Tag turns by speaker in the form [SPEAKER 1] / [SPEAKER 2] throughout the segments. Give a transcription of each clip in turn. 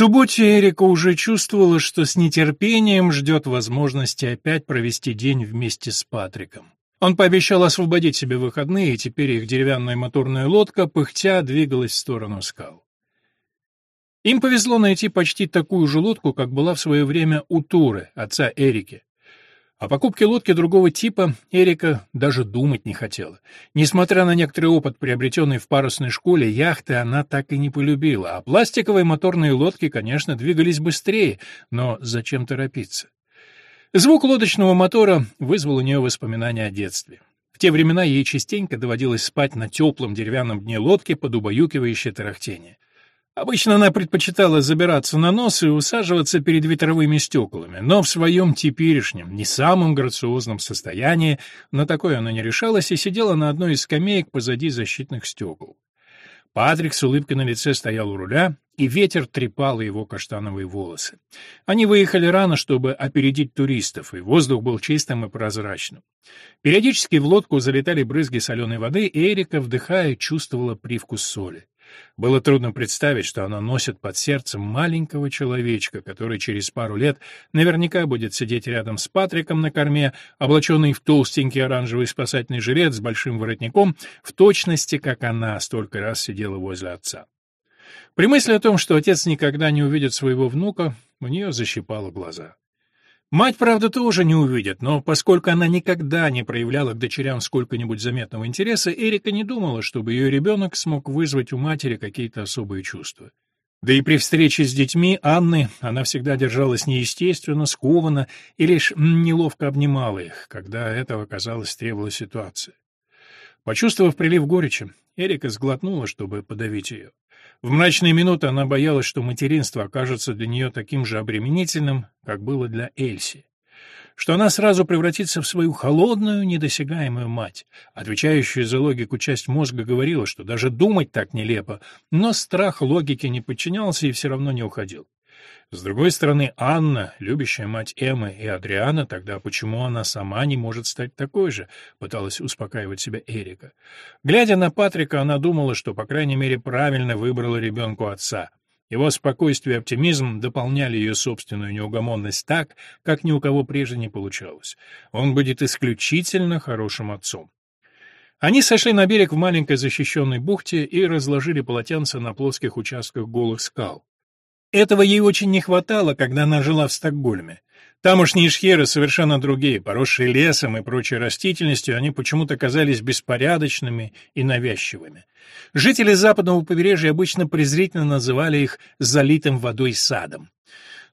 [SPEAKER 1] субботе Эрика уже чувствовала, что с нетерпением ждет возможности опять провести день вместе с Патриком. Он пообещал освободить себе выходные, и теперь их деревянная моторная лодка, пыхтя, двигалась в сторону скал. Им повезло найти почти такую же лодку, как была в свое время у Туры, отца Эрики. О покупке лодки другого типа Эрика даже думать не хотела. Несмотря на некоторый опыт, приобретенный в парусной школе, яхты она так и не полюбила, а пластиковые моторные лодки, конечно, двигались быстрее, но зачем торопиться? Звук лодочного мотора вызвал у нее воспоминания о детстве. В те времена ей частенько доводилось спать на теплом деревянном дне лодки под убаюкивающее тарахтение. Обычно она предпочитала забираться на нос и усаживаться перед ветровыми стеклами, но в своем теперешнем, не самом грациозном состоянии на такое она не решалась и сидела на одной из скамеек позади защитных стекол. Патрик с улыбкой на лице стоял у руля, и ветер трепал его каштановые волосы. Они выехали рано, чтобы опередить туристов, и воздух был чистым и прозрачным. Периодически в лодку залетали брызги соленой воды, и Эрика, вдыхая, чувствовала привкус соли. Было трудно представить, что она носит под сердцем маленького человечка, который через пару лет наверняка будет сидеть рядом с Патриком на корме, облаченный в толстенький оранжевый спасательный жилет с большим воротником, в точности, как она столько раз сидела возле отца. При мысли о том, что отец никогда не увидит своего внука, у нее защипало глаза. Мать, правда, тоже не увидит, но поскольку она никогда не проявляла к дочерям сколько-нибудь заметного интереса, Эрика не думала, чтобы ее ребенок смог вызвать у матери какие-то особые чувства. Да и при встрече с детьми Анны она всегда держалась неестественно, скованно и лишь неловко обнимала их, когда этого, казалось, требовала ситуация. Почувствовав прилив горечи, Эрика сглотнула, чтобы подавить ее. В мрачные минуты она боялась, что материнство окажется для нее таким же обременительным, как было для Эльси. Что она сразу превратится в свою холодную, недосягаемую мать. Отвечающая за логику часть мозга говорила, что даже думать так нелепо, но страх логике не подчинялся и все равно не уходил. С другой стороны, Анна, любящая мать Эммы и Адриана, тогда почему она сама не может стать такой же, пыталась успокаивать себя Эрика. Глядя на Патрика, она думала, что, по крайней мере, правильно выбрала ребенку отца. Его спокойствие и оптимизм дополняли ее собственную неугомонность так, как ни у кого прежде не получалось. Он будет исключительно хорошим отцом. Они сошли на берег в маленькой защищенной бухте и разложили полотенца на плоских участках голых скал. Этого ей очень не хватало, когда она жила в Стокгольме. Тамошние шхеры совершенно другие, поросшие лесом и прочей растительностью, они почему-то казались беспорядочными и навязчивыми. Жители западного побережья обычно презрительно называли их «залитым водой садом».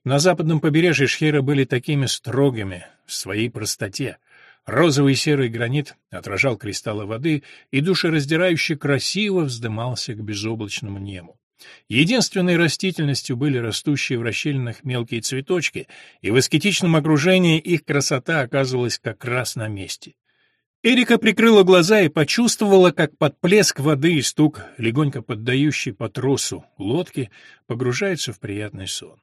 [SPEAKER 1] На западном побережье шхеры были такими строгими в своей простоте. Розовый серый гранит отражал кристаллы воды и душераздирающе красиво вздымался к безоблачному небу. Единственной растительностью были растущие в расщелинах мелкие цветочки, и в аскетичном окружении их красота оказывалась как раз на месте. Эрика прикрыла глаза и почувствовала, как под плеск воды и стук, легонько поддающий по тросу лодки, погружается в приятный сон.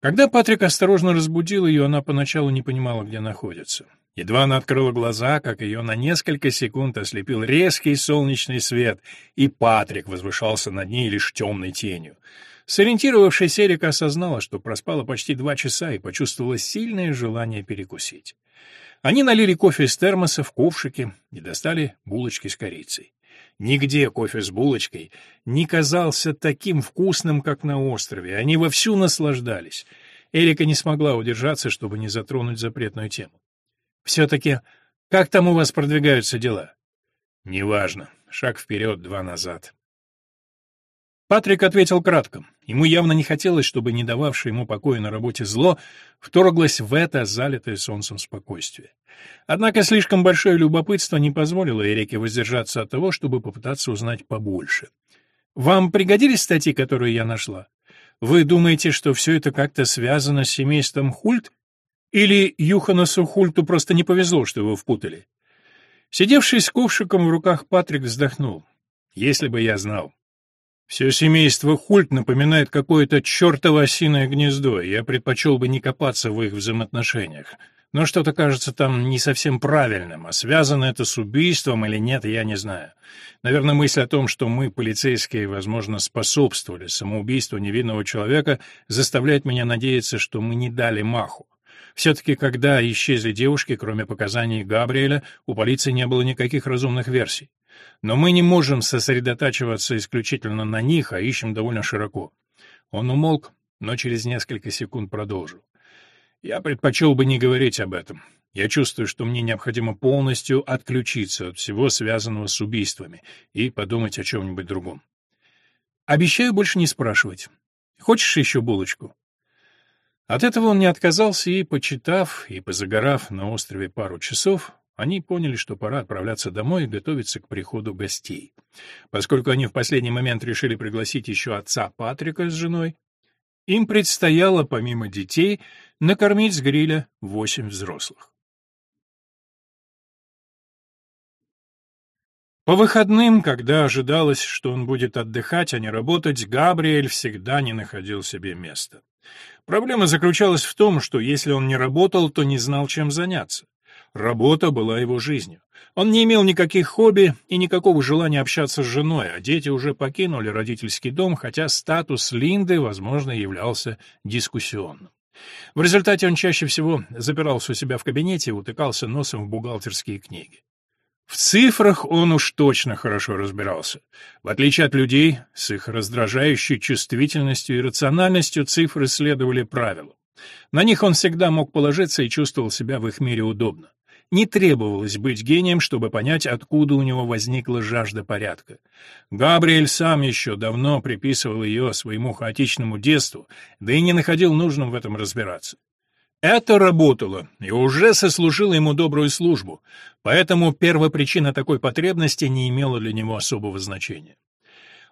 [SPEAKER 1] Когда Патрик осторожно разбудил ее, она поначалу не понимала, где находится. Едва она открыла глаза, как ее на несколько секунд ослепил резкий солнечный свет, и Патрик возвышался над ней лишь темной тенью. Сориентировавшись, Эрика осознала, что проспала почти два часа и почувствовала сильное желание перекусить. Они налили кофе из термоса в ковшики и достали булочки с корицей. Нигде кофе с булочкой не казался таким вкусным, как на острове. Они вовсю наслаждались. Эрика не смогла удержаться, чтобы не затронуть запретную тему. Все-таки, как там у вас продвигаются дела? Неважно. Шаг вперед, два назад. Патрик ответил кратко. Ему явно не хотелось, чтобы не дававшее ему покоя на работе зло вторглось в это залитое солнцем спокойствие. Однако слишком большое любопытство не позволило Эрике воздержаться от того, чтобы попытаться узнать побольше. «Вам пригодились статьи, которые я нашла? Вы думаете, что все это как-то связано с семейством Хульт или Юханасу Хульту просто не повезло, что его впутали? Сидевший с ковшиком в руках Патрик вздохнул. Если бы я знал. Все семейство Хульт напоминает какое-то чертово осиное гнездо, я предпочел бы не копаться в их взаимоотношениях. Но что-то кажется там не совсем правильным, а связано это с убийством или нет, я не знаю. Наверное, мысль о том, что мы, полицейские, возможно, способствовали самоубийству невинного человека, заставляет меня надеяться, что мы не дали маху. Все-таки, когда исчезли девушки, кроме показаний Габриэля, у полиции не было никаких разумных версий. Но мы не можем сосредотачиваться исключительно на них, а ищем довольно широко. Он умолк, но через несколько секунд продолжил. Я предпочел бы не говорить об этом. Я чувствую, что мне необходимо полностью отключиться от всего связанного с убийствами и подумать о чем-нибудь другом. Обещаю больше не спрашивать. Хочешь еще булочку? От этого он не отказался, и, почитав и позагорав на острове пару часов, они поняли, что пора отправляться домой и готовиться к приходу гостей. Поскольку они в последний момент решили пригласить еще отца Патрика с женой, им предстояло, помимо детей, накормить с гриля восемь взрослых. По выходным, когда ожидалось, что он будет отдыхать, а не работать, Габриэль всегда не находил себе места. Проблема заключалась в том, что если он не работал, то не знал, чем заняться. Работа была его жизнью. Он не имел никаких хобби и никакого желания общаться с женой, а дети уже покинули родительский дом, хотя статус Линды, возможно, являлся дискуссионным. В результате он чаще всего запирался у себя в кабинете и утыкался носом в бухгалтерские книги. В цифрах он уж точно хорошо разбирался. В отличие от людей, с их раздражающей чувствительностью и рациональностью цифры следовали правилам. На них он всегда мог положиться и чувствовал себя в их мире удобно. Не требовалось быть гением, чтобы понять, откуда у него возникла жажда порядка. Габриэль сам еще давно приписывал ее своему хаотичному детству, да и не находил нужным в этом разбираться. Это работало и уже сослужило ему добрую службу, поэтому первопричина такой потребности не имела для него особого значения.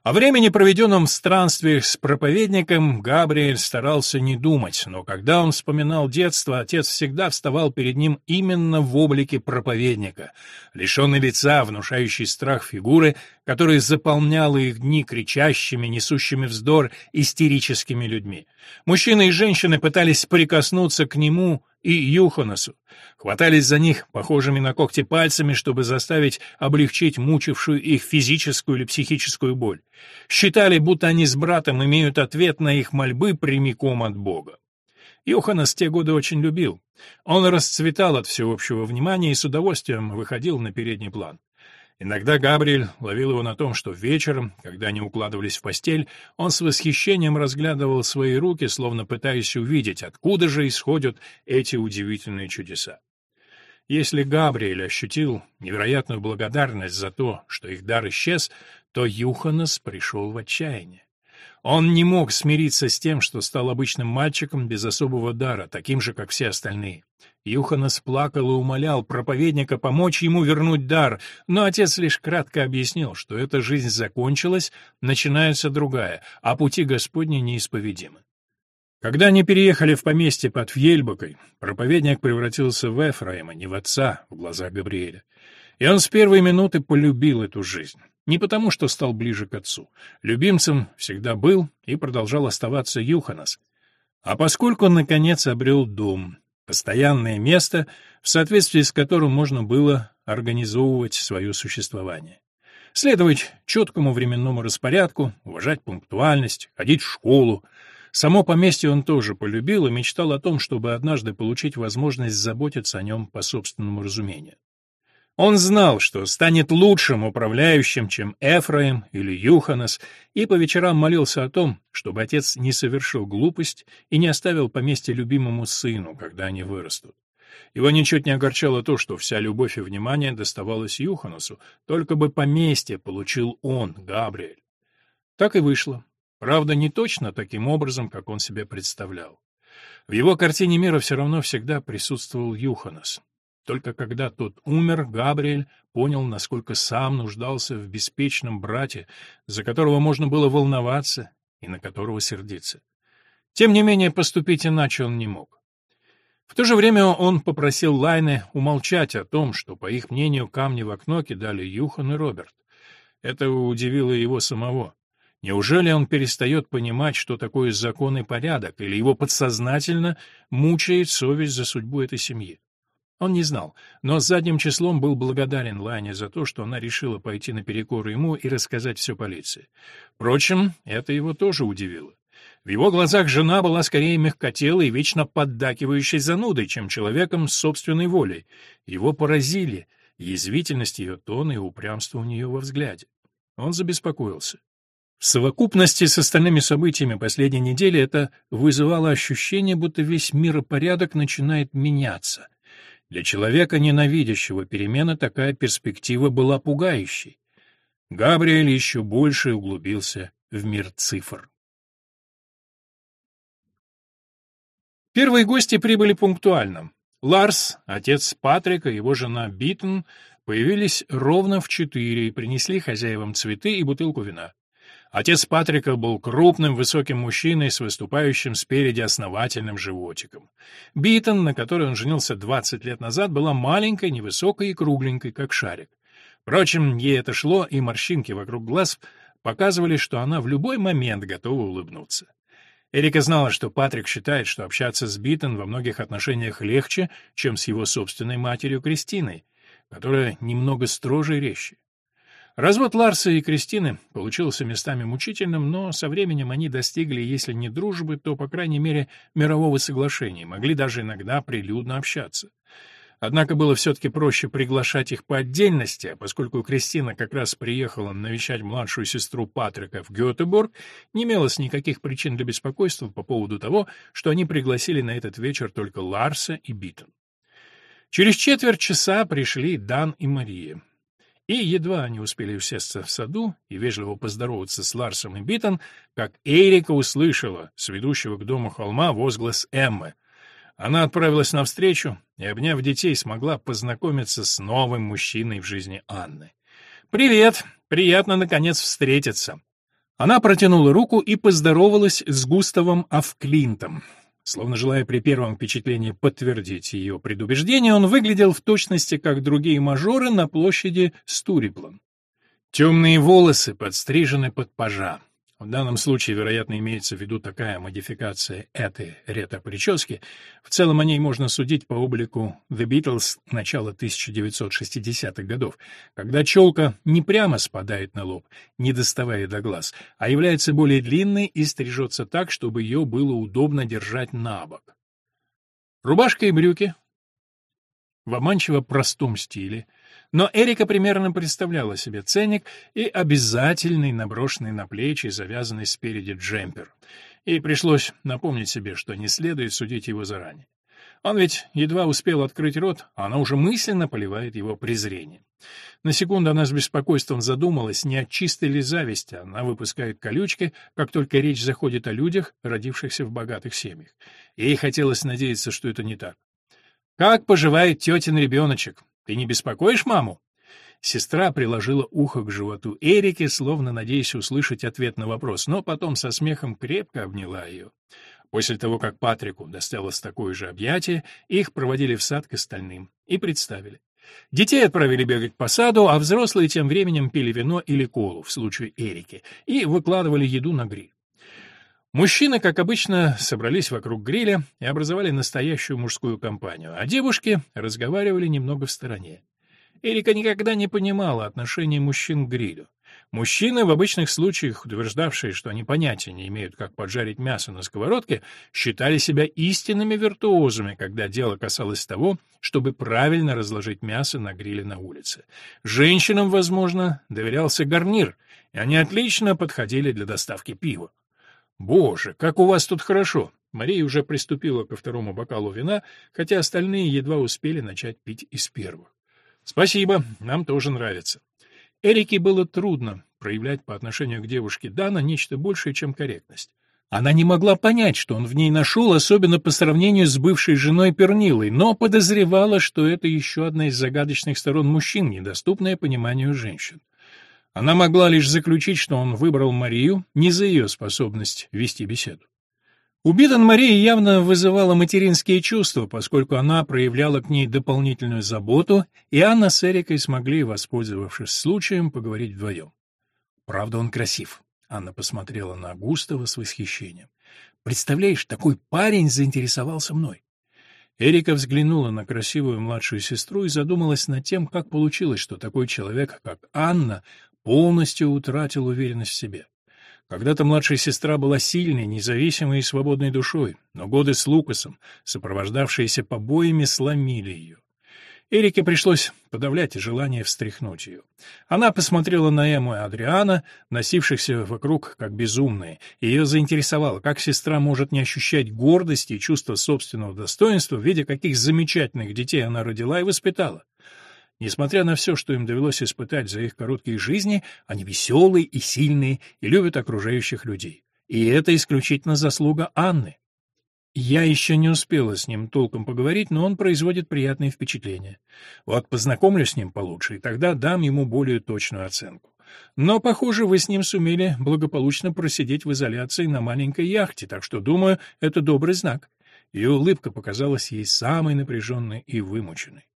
[SPEAKER 1] О времени, проведенном в странствиях с проповедником, Габриэль старался не думать, но когда он вспоминал детство, отец всегда вставал перед ним именно в облике проповедника, лишенный лица, внушающий страх фигуры, которая заполняла их дни кричащими, несущими вздор, истерическими людьми. Мужчины и женщины пытались прикоснуться к нему, и Юханасу, хватались за них похожими на когти пальцами, чтобы заставить облегчить мучившую их физическую или психическую боль. Считали, будто они с братом имеют ответ на их мольбы прямиком от Бога. Юханас те годы очень любил. Он расцветал от всеобщего внимания и с удовольствием выходил на передний план. Иногда Габриэль ловил его на том, что вечером, когда они укладывались в постель, он с восхищением разглядывал свои руки, словно пытаясь увидеть, откуда же исходят эти удивительные чудеса. Если Габриэль ощутил невероятную благодарность за то, что их дар исчез, то Юханас пришел в отчаяние. Он не мог смириться с тем, что стал обычным мальчиком без особого дара, таким же, как все остальные. Юханас плакал и умолял проповедника помочь ему вернуть дар, но отец лишь кратко объяснил, что эта жизнь закончилась, начинается другая, а пути Господни неисповедимы. Когда они переехали в поместье под Фьельбакой, проповедник превратился в Эфраима, не в отца, в глазах Габриэля. И он с первой минуты полюбил эту жизнь. Не потому, что стал ближе к отцу. Любимцем всегда был и продолжал оставаться Юханас. А поскольку, наконец, обрел дом, постоянное место, в соответствии с которым можно было организовывать свое существование. Следовать четкому временному распорядку, уважать пунктуальность, ходить в школу. Само поместье он тоже полюбил и мечтал о том, чтобы однажды получить возможность заботиться о нем по собственному разумению. Он знал, что станет лучшим управляющим, чем Эфраим или Юханас, и по вечерам молился о том, чтобы отец не совершил глупость и не оставил поместье любимому сыну, когда они вырастут. Его ничуть не огорчало то, что вся любовь и внимание доставалось Юханасу, только бы поместье получил он, Габриэль. Так и вышло. Правда, не точно таким образом, как он себе представлял. В его картине мира все равно всегда присутствовал Юханас. Только когда тот умер, Габриэль понял, насколько сам нуждался в беспечном брате, за которого можно было волноваться и на которого сердиться. Тем не менее, поступить иначе он не мог. В то же время он попросил Лайне умолчать о том, что, по их мнению, камни в окно кидали Юхан и Роберт. Это удивило его самого. Неужели он перестает понимать, что такое закон и порядок, или его подсознательно мучает совесть за судьбу этой семьи? Он не знал, но с задним числом был благодарен Лане за то, что она решила пойти наперекор ему и рассказать все полиции. Впрочем, это его тоже удивило. В его глазах жена была скорее мягкотелой и вечно поддакивающей занудой, чем человеком с собственной волей. Его поразили язвительность ее тона и упрямство у нее во взгляде. Он забеспокоился. В совокупности с остальными событиями последней недели это вызывало ощущение, будто весь миропорядок начинает меняться — для человека, ненавидящего перемены, такая перспектива была пугающей. Габриэль еще больше углубился в мир цифр. Первые гости прибыли пунктуально. Ларс, отец Патрика его жена Биттон появились ровно в четыре и принесли хозяевам цветы и бутылку вина. Отец Патрика был крупным, высоким мужчиной с выступающим спереди основательным животиком. Битон, на которой он женился 20 лет назад, была маленькой, невысокой и кругленькой, как шарик. Впрочем, ей это шло, и морщинки вокруг глаз показывали, что она в любой момент готова улыбнуться. Эрика знала, что Патрик считает, что общаться с Битон во многих отношениях легче, чем с его собственной матерью Кристиной, которая немного строже и резче. Развод Ларса и Кристины получился местами мучительным, но со временем они достигли, если не дружбы, то, по крайней мере, мирного соглашения, могли даже иногда прилюдно общаться. Однако было все-таки проще приглашать их по отдельности, поскольку Кристина как раз приехала навещать младшую сестру Патрика в Гетеборг, не имелось никаких причин для беспокойства по поводу того, что они пригласили на этот вечер только Ларса и Биттон. Через четверть часа пришли Дан и Мария. И едва они успели усесться в саду и вежливо поздороваться с Ларсом и Биттон, как Эрика услышала с ведущего к дому холма возглас Эммы. Она отправилась навстречу и, обняв детей, смогла познакомиться с новым мужчиной в жизни Анны. «Привет! Приятно, наконец, встретиться!» Она протянула руку и поздоровалась с Густавом Авклинтом. Словно желая при первом впечатлении подтвердить ее предубеждение, он выглядел в точности, как другие мажоры на площади Стуриплан. Темные волосы подстрижены под пажа. В данном случае, вероятно, имеется в виду такая модификация этой ретро-прически. В целом о ней можно судить по облику The Beatles начала 1960-х годов, когда челка не прямо спадает на лоб, не доставая до глаз, а является более длинной и стрижется так, чтобы ее было удобно держать на бок. Рубашка и брюки в обманчиво простом стиле — но Эрика примерно представляла себе ценник и обязательный наброшенный на плечи завязанный спереди джемпер. И пришлось напомнить себе, что не следует судить его заранее. Он ведь едва успел открыть рот, а она уже мысленно поливает его презрением. На секунду она с беспокойством задумалась, не от чистой ли зависти она выпускает колючки, как только речь заходит о людях, родившихся в богатых семьях. Ей хотелось надеяться, что это не так. «Как поживает тетин ребеночек?» Ты не беспокоишь маму?» Сестра приложила ухо к животу Эрики, словно надеясь услышать ответ на вопрос, но потом со смехом крепко обняла ее. После того, как Патрику досталось такое же объятие, их проводили в сад к остальным и представили. Детей отправили бегать по саду, а взрослые тем временем пили вино или колу, в случае Эрики, и выкладывали еду на гриль. Мужчины, как обычно, собрались вокруг гриля и образовали настоящую мужскую компанию, а девушки разговаривали немного в стороне. Эрика никогда не понимала отношения мужчин к грилю. Мужчины, в обычных случаях утверждавшие, что они понятия не имеют, как поджарить мясо на сковородке, считали себя истинными виртуозами, когда дело касалось того, чтобы правильно разложить мясо на гриле на улице. Женщинам, возможно, доверялся гарнир, и они отлично подходили для доставки пива. «Боже, как у вас тут хорошо!» Мария уже приступила ко второму бокалу вина, хотя остальные едва успели начать пить из первых. «Спасибо, нам тоже нравится». Эрике было трудно проявлять по отношению к девушке Дана нечто большее, чем корректность. Она не могла понять, что он в ней нашел, особенно по сравнению с бывшей женой Пернилой, но подозревала, что это еще одна из загадочных сторон мужчин, недоступная пониманию женщин. Она могла лишь заключить, что он выбрал Марию не за ее способность вести беседу. У Битон Мария явно вызывала материнские чувства, поскольку она проявляла к ней дополнительную заботу, и Анна с Эрикой смогли, воспользовавшись случаем, поговорить вдвоем. «Правда, он красив», — Анна посмотрела на Густава с восхищением. «Представляешь, такой парень заинтересовался мной». Эрика взглянула на красивую младшую сестру и задумалась над тем, как получилось, что такой человек, как Анна, полностью утратил уверенность в себе. Когда-то младшая сестра была сильной, независимой и свободной душой, но годы с Лукасом, сопровождавшиеся побоями, сломили ее. Эрике пришлось подавлять желание встряхнуть ее. Она посмотрела на Эму и Адриана, носившихся вокруг как безумные. Ее заинтересовало, как сестра может не ощущать гордости и чувства собственного достоинства, видя, каких замечательных детей она родила и воспитала. Несмотря на все, что им довелось испытать за их короткие жизни, они веселые и сильные и любят окружающих людей. И это исключительно заслуга Анны. Я еще не успела с ним толком поговорить, но он производит приятные впечатления. Вот познакомлюсь с ним получше, и тогда дам ему более точную оценку. Но, похоже, вы с ним сумели благополучно просидеть в изоляции на маленькой яхте, так что, думаю, это добрый знак. Ее улыбка показалась ей самой напряженной и вымученной.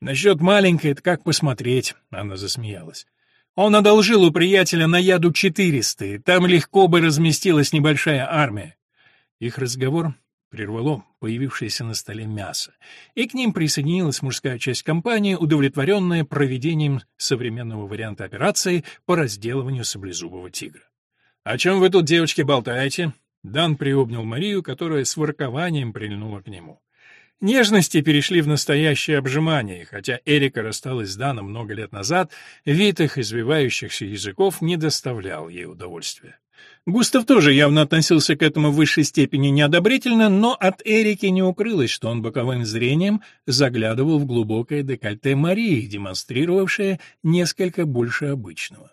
[SPEAKER 1] «Насчет маленькой — это как посмотреть», — она засмеялась. «Он одолжил у приятеля на яду четыреста, там легко бы разместилась небольшая армия. Их разговор прервало появившееся на столе мясо, и к ним присоединилась мужская часть компании, удовлетворенная проведением современного варианта операции по разделыванию саблезубого тигра. «О чем вы тут, девочки, болтаете?» Дан приобнял Марию, которая с воркованием прильнула к нему. Нежности перешли в настоящее обжимание, хотя Эрика рассталась с Даном много лет назад, вид их извивающихся языков не доставлял ей удовольствия. Густав тоже явно относился к этому в высшей степени неодобрительно, но от Эрики не укрылось, что он боковым зрением заглядывал в глубокое декольте Марии, демонстрировавшее несколько больше обычного.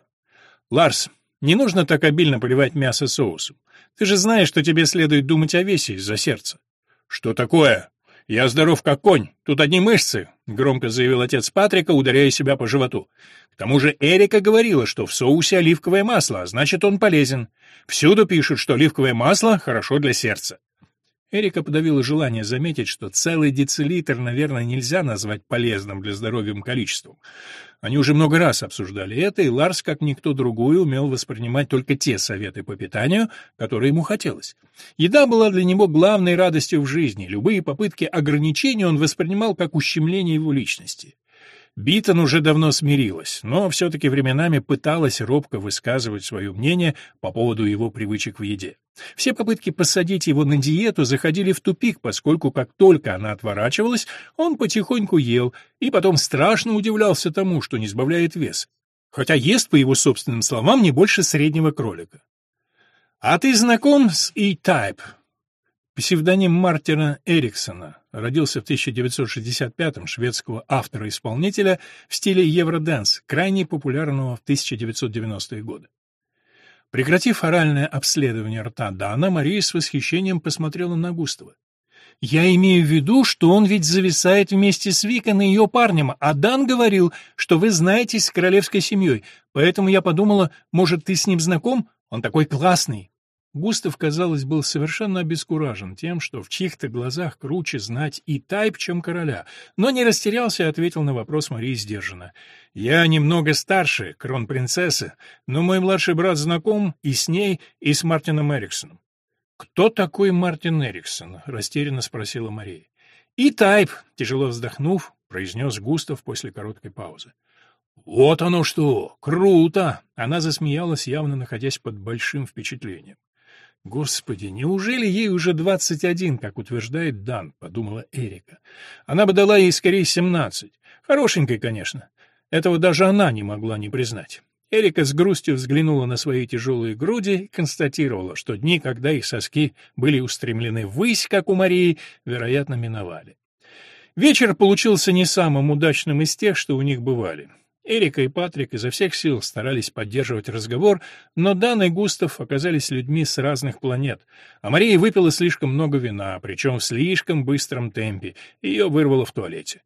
[SPEAKER 1] «Ларс, не нужно так обильно поливать мясо соусом. Ты же знаешь, что тебе следует думать о весе из-за сердца». «Что такое?» «Я здоров как конь, тут одни мышцы», — громко заявил отец Патрика, ударяя себя по животу. «К тому же Эрика говорила, что в соусе оливковое масло, а значит, он полезен. Всюду пишут, что оливковое масло хорошо для сердца». Эрика подавила желание заметить, что целый децилитр, наверное, нельзя назвать полезным для здоровья количеством. Они уже много раз обсуждали это, и Ларс, как никто другой, умел воспринимать только те советы по питанию, которые ему хотелось. Еда была для него главной радостью в жизни, любые попытки ограничений он воспринимал как ущемление его личности. Битон уже давно смирилась, но все-таки временами пыталась робко высказывать свое мнение по поводу его привычек в еде. Все попытки посадить его на диету заходили в тупик, поскольку как только она отворачивалась, он потихоньку ел и потом страшно удивлялся тому, что не сбавляет вес, хотя ест, по его собственным словам, не больше среднего кролика. «А ты знаком с E-Type?» Псевдоним Мартина Эриксона родился в 1965-м шведского автора-исполнителя в стиле евродэнс, крайне популярного в 1990-е годы. Прекратив оральное обследование рта Дана, Мария с восхищением посмотрела на Густава. «Я имею в виду, что он ведь зависает вместе с Викон и ее парнем, а Дан говорил, что вы знаетесь с королевской семьей, поэтому я подумала, может, ты с ним знаком? Он такой классный». Густав, казалось, был совершенно обескуражен тем, что в чьих-то глазах круче знать и тайп, чем короля, но не растерялся и ответил на вопрос Марии сдержанно. «Я немного старше кронпринцессы, но мой младший брат знаком и с ней, и с Мартином Эриксоном». «Кто такой Мартин Эриксон?» — растерянно спросила Мария. «И тайп», — тяжело вздохнув, произнес Густав после короткой паузы. «Вот оно что! Круто!» Она засмеялась, явно находясь под большим впечатлением. «Господи, неужели ей уже двадцать один, как утверждает Дан?» — подумала Эрика. «Она бы дала ей скорее семнадцать. Хорошенькой, конечно. Этого даже она не могла не признать». Эрика с грустью взглянула на свои тяжелые груди и констатировала, что дни, когда их соски были устремлены ввысь, как у Марии, вероятно, миновали. Вечер получился не самым удачным из тех, что у них бывали. Эрика и Патрик изо всех сил старались поддерживать разговор, но Дан и Густав оказались людьми с разных планет, а Мария выпила слишком много вина, причем в слишком быстром темпе, ее вырвало в туалете.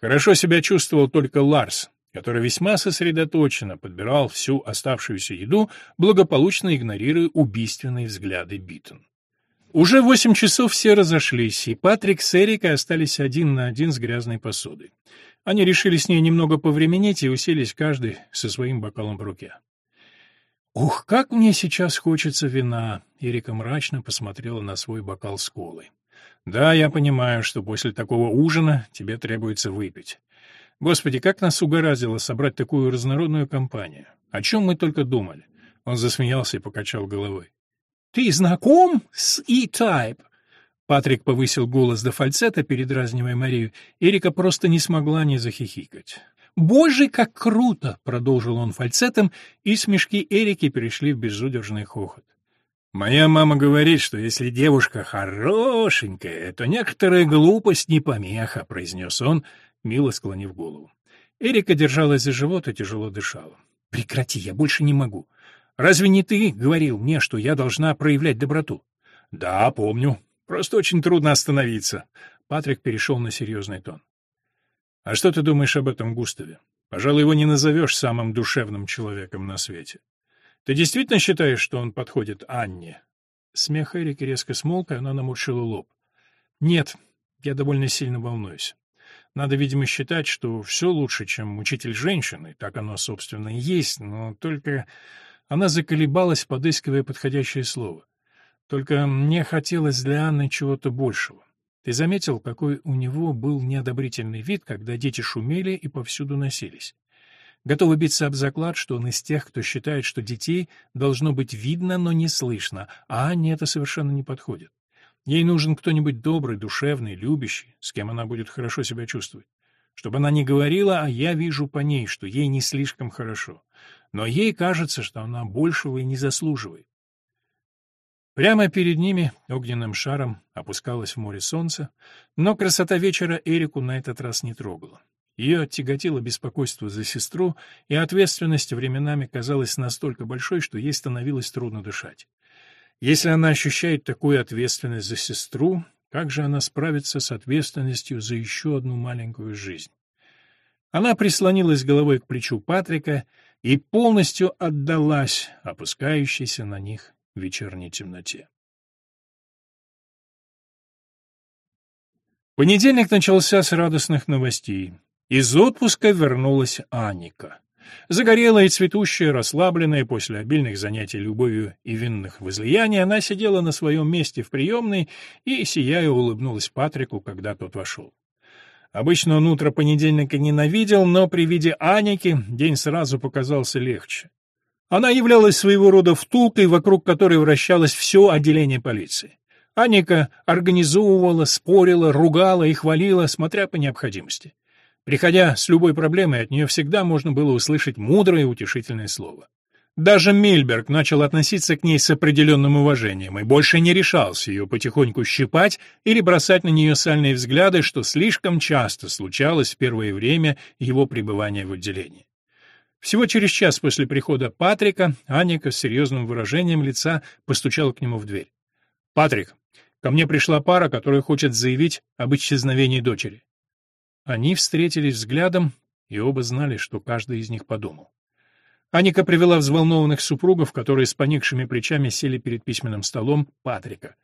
[SPEAKER 1] Хорошо себя чувствовал только Ларс, который весьма сосредоточенно подбирал всю оставшуюся еду, благополучно игнорируя убийственные взгляды Биттон. Уже восемь часов все разошлись, и Патрик с Эрикой остались один на один с грязной посудой. Они решили с ней немного повременить и уселись каждый со своим бокалом в руке. «Ух, как мне сейчас хочется вина!» Эрика мрачно посмотрела на свой бокал с колой. Да, я понимаю, что после такого ужина тебе требуется выпить. Господи, как нас угораздило собрать такую разнородную компанию. О чем мы только думали. Он засмеялся и покачал головой. Ты знаком с E-Type? Патрик повысил голос до фальцета, передразнивая Марию. Эрика просто не смогла не захихикать. «Боже, как круто!» — продолжил он фальцетом, и смешки Эрики перешли в безудержный хохот. Моя мама говорит, что если девушка хорошенькая, то некоторая глупость не помеха, произнес он, мило склонив голову. Эрика держалась за живот и тяжело дышала. Прекрати, я больше не могу. Разве не ты говорил мне, что я должна проявлять доброту? Да, помню. Просто очень трудно остановиться. Патрик перешел на серьезный тон. А что ты думаешь об этом Густаве? Пожалуй, его не назовешь самым душевным человеком на свете. Ты действительно считаешь, что он подходит Анне? Смех Эрики резко смолк, и она наморщила лоб. Нет, я довольно сильно волнуюсь. Надо, видимо, считать, что все лучше, чем учитель женщины, так оно, собственно, и есть, но только... Она заколебалась, подыскивая подходящее слово. Только мне хотелось для Анны чего-то большего. Ты заметил, какой у него был неодобрительный вид, когда дети шумели и повсюду носились? Готовы биться об заклад, что он из тех, кто считает, что детей должно быть видно, но не слышно, а Анне это совершенно не подходит. Ей нужен кто-нибудь добрый, душевный, любящий, с кем она будет хорошо себя чувствовать. Чтобы она не говорила, а я вижу по ней, что ей не слишком хорошо. Но ей кажется, что она большего и не заслуживает. Прямо перед ними огненным шаром опускалось в море солнце, но красота вечера Эрику на этот раз не трогала. Ее тяготило беспокойство за сестру, и ответственность временами казалась настолько большой, что ей становилось трудно дышать. Если она ощущает такую ответственность за сестру, как же она справится с ответственностью за еще одну маленькую жизнь? Она прислонилась головой к плечу Патрика и полностью отдалась опускающейся на них вечерней темноте. Понедельник начался с радостных новостей. Из отпуска вернулась Аника. Загорелая и цветущая, расслабленная после обильных занятий любовью и винных возлияний, она сидела на своем месте в приемной и, сияя, улыбнулась Патрику, когда тот вошел. Обычно он утро понедельника ненавидел, но при виде Аники день сразу показался легче. Она являлась своего рода втулкой, вокруг которой вращалось все отделение полиции. Аника организовывала, спорила, ругала и хвалила, смотря по необходимости. Приходя с любой проблемой, от нее всегда можно было услышать мудрое и утешительное слово. Даже Мильберг начал относиться к ней с определенным уважением и больше не решался ее потихоньку щипать или бросать на нее сальные взгляды, что слишком часто случалось в первое время его пребывания в отделении. Всего через час после прихода Патрика Аника с серьезным выражением лица постучала к нему в дверь. «Патрик, ко мне пришла пара, которая хочет заявить об исчезновении дочери. Они встретились взглядом, и оба знали, что каждый из них подумал. Аника привела взволнованных супругов, которые с поникшими плечами сели перед письменным столом Патрика.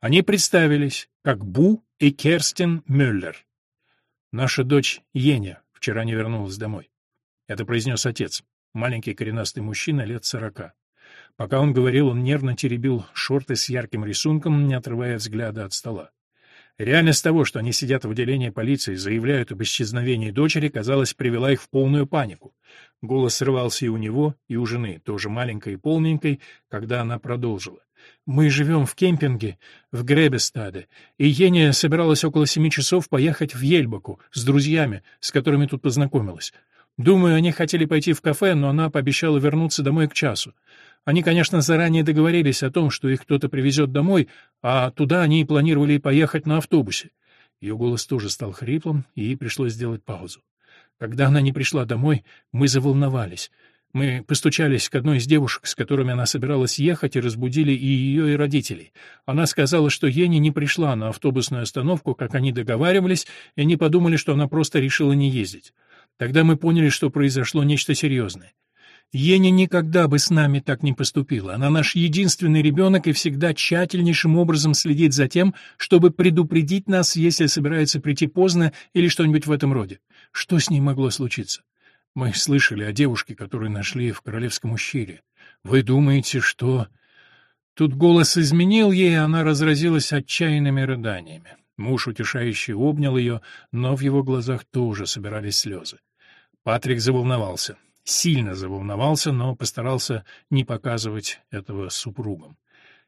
[SPEAKER 1] Они представились, как Бу и Керстин Мюллер. «Наша дочь Еня вчера не вернулась домой». Это произнес отец, маленький коренастый мужчина лет сорока. Пока он говорил, он нервно теребил шорты с ярким рисунком, не отрывая взгляда от стола. Реальность того, что они сидят в отделении полиции и заявляют об исчезновении дочери, казалось, привела их в полную панику. Голос срывался и у него, и у жены, тоже маленькой и полненькой, когда она продолжила. «Мы живем в кемпинге в Гребестаде, и Еня собиралась около семи часов поехать в Ельбаку с друзьями, с которыми тут познакомилась. Думаю, они хотели пойти в кафе, но она пообещала вернуться домой к часу. Они, конечно, заранее договорились о том, что их кто-то привезет домой, а туда они планировали поехать на автобусе. Ее голос тоже стал хриплым, и ей пришлось сделать паузу. Когда она не пришла домой, мы заволновались. Мы постучались к одной из девушек, с которыми она собиралась ехать, и разбудили и ее, и родителей. Она сказала, что Ени не пришла на автобусную остановку, как они договаривались, и они подумали, что она просто решила не ездить. Тогда мы поняли, что произошло нечто серьезное. Еня никогда бы с нами так не поступила. Она наш единственный ребенок и всегда тщательнейшим образом следит за тем, чтобы предупредить нас, если собирается прийти поздно или что-нибудь в этом роде. Что с ней могло случиться? Мы слышали о девушке, которую нашли в Королевском ущелье. Вы думаете, что... Тут голос изменил ей, и она разразилась отчаянными рыданиями. Муж утешающе обнял ее, но в его глазах тоже собирались слезы. Патрик заволновался. Сильно заволновался, но постарался не показывать этого супругам.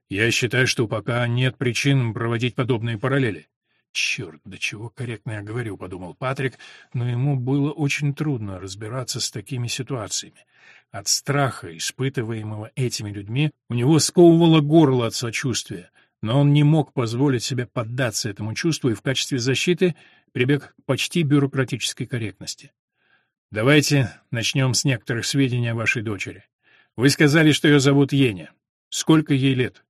[SPEAKER 1] «Я считаю, что пока нет причин проводить подобные параллели. «Черт, до чего корректно я говорю», — подумал Патрик, но ему было очень трудно разбираться с такими ситуациями. От страха, испытываемого этими людьми, у него сковывало горло от сочувствия, но он не мог позволить себе поддаться этому чувству и в качестве защиты прибег к почти бюрократической корректности. «Давайте начнем с некоторых сведений о вашей дочери. Вы сказали, что ее зовут Еня. Сколько ей лет?»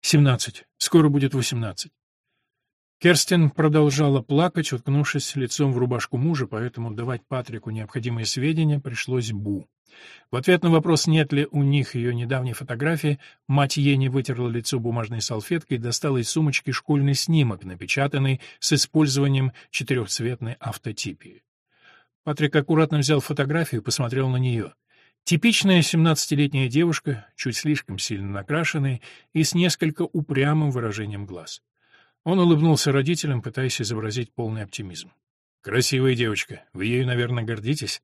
[SPEAKER 1] «Семнадцать. Скоро будет восемнадцать». Керстин продолжала плакать, уткнувшись лицом в рубашку мужа, поэтому давать Патрику необходимые сведения пришлось Бу. В ответ на вопрос, нет ли у них ее недавней фотографии, мать Ени вытерла лицо бумажной салфеткой и достала из сумочки школьный снимок, напечатанный с использованием четырехцветной автотипии. Патрик аккуратно взял фотографию и посмотрел на нее. Типичная семнадцатилетняя девушка, чуть слишком сильно накрашенная и с несколько упрямым выражением глаз. Он улыбнулся родителям, пытаясь изобразить полный оптимизм. «Красивая девочка. Вы ею, наверное, гордитесь?»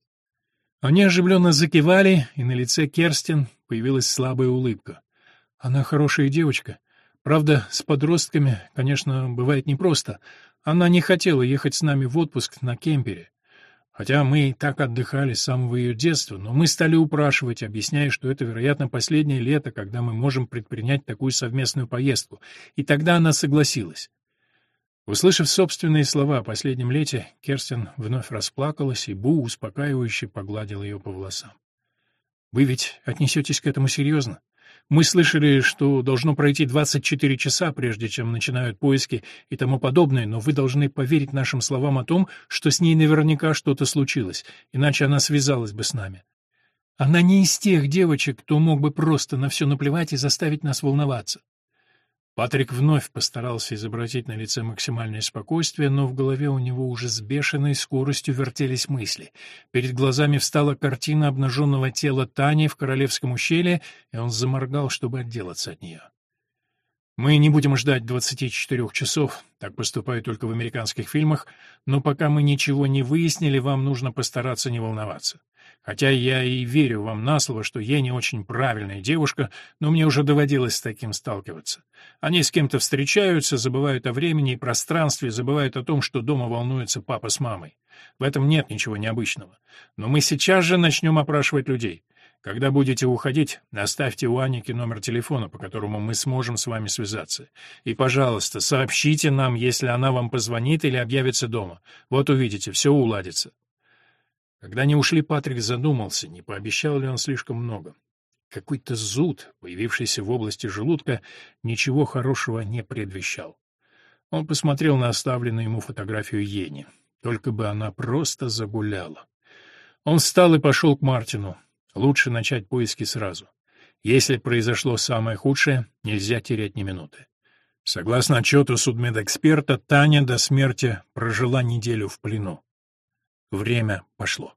[SPEAKER 1] Они оживленно закивали, и на лице Керстин появилась слабая улыбка. «Она хорошая девочка. Правда, с подростками, конечно, бывает непросто. Она не хотела ехать с нами в отпуск на кемпере. Хотя мы и так отдыхали с самого ее детства, но мы стали упрашивать, объясняя, что это, вероятно, последнее лето, когда мы можем предпринять такую совместную поездку, и тогда она согласилась. Услышав собственные слова о последнем лете, Керстин вновь расплакалась, и Бу успокаивающе погладил ее по волосам. «Вы ведь отнесетесь к этому серьезно? Мы слышали, что должно пройти 24 часа, прежде чем начинают поиски и тому подобное, но вы должны поверить нашим словам о том, что с ней наверняка что-то случилось, иначе она связалась бы с нами. Она не из тех девочек, кто мог бы просто на все наплевать и заставить нас волноваться. Патрик вновь постарался изобразить на лице максимальное спокойствие, но в голове у него уже с бешеной скоростью вертелись мысли. Перед глазами встала картина обнаженного тела Тани в Королевском ущелье, и он заморгал, чтобы отделаться от нее. Мы не будем ждать 24 часов, так поступают только в американских фильмах, но пока мы ничего не выяснили, вам нужно постараться не волноваться. Хотя я и верю вам на слово, что я не очень правильная девушка, но мне уже доводилось с таким сталкиваться. Они с кем-то встречаются, забывают о времени и пространстве, забывают о том, что дома волнуется папа с мамой. В этом нет ничего необычного. Но мы сейчас же начнем опрашивать людей. Когда будете уходить, оставьте у Аники номер телефона, по которому мы сможем с вами связаться. И, пожалуйста, сообщите нам, если она вам позвонит или объявится дома. Вот увидите, все уладится. Когда они ушли, Патрик задумался, не пообещал ли он слишком много. Какой-то зуд, появившийся в области желудка, ничего хорошего не предвещал. Он посмотрел на оставленную ему фотографию Ени. Только бы она просто загуляла. Он встал и пошел к Мартину. Лучше начать поиски сразу. Если произошло самое худшее, нельзя терять ни минуты. Согласно отчету судмедэксперта, Таня до смерти прожила неделю в плену. Время пошло.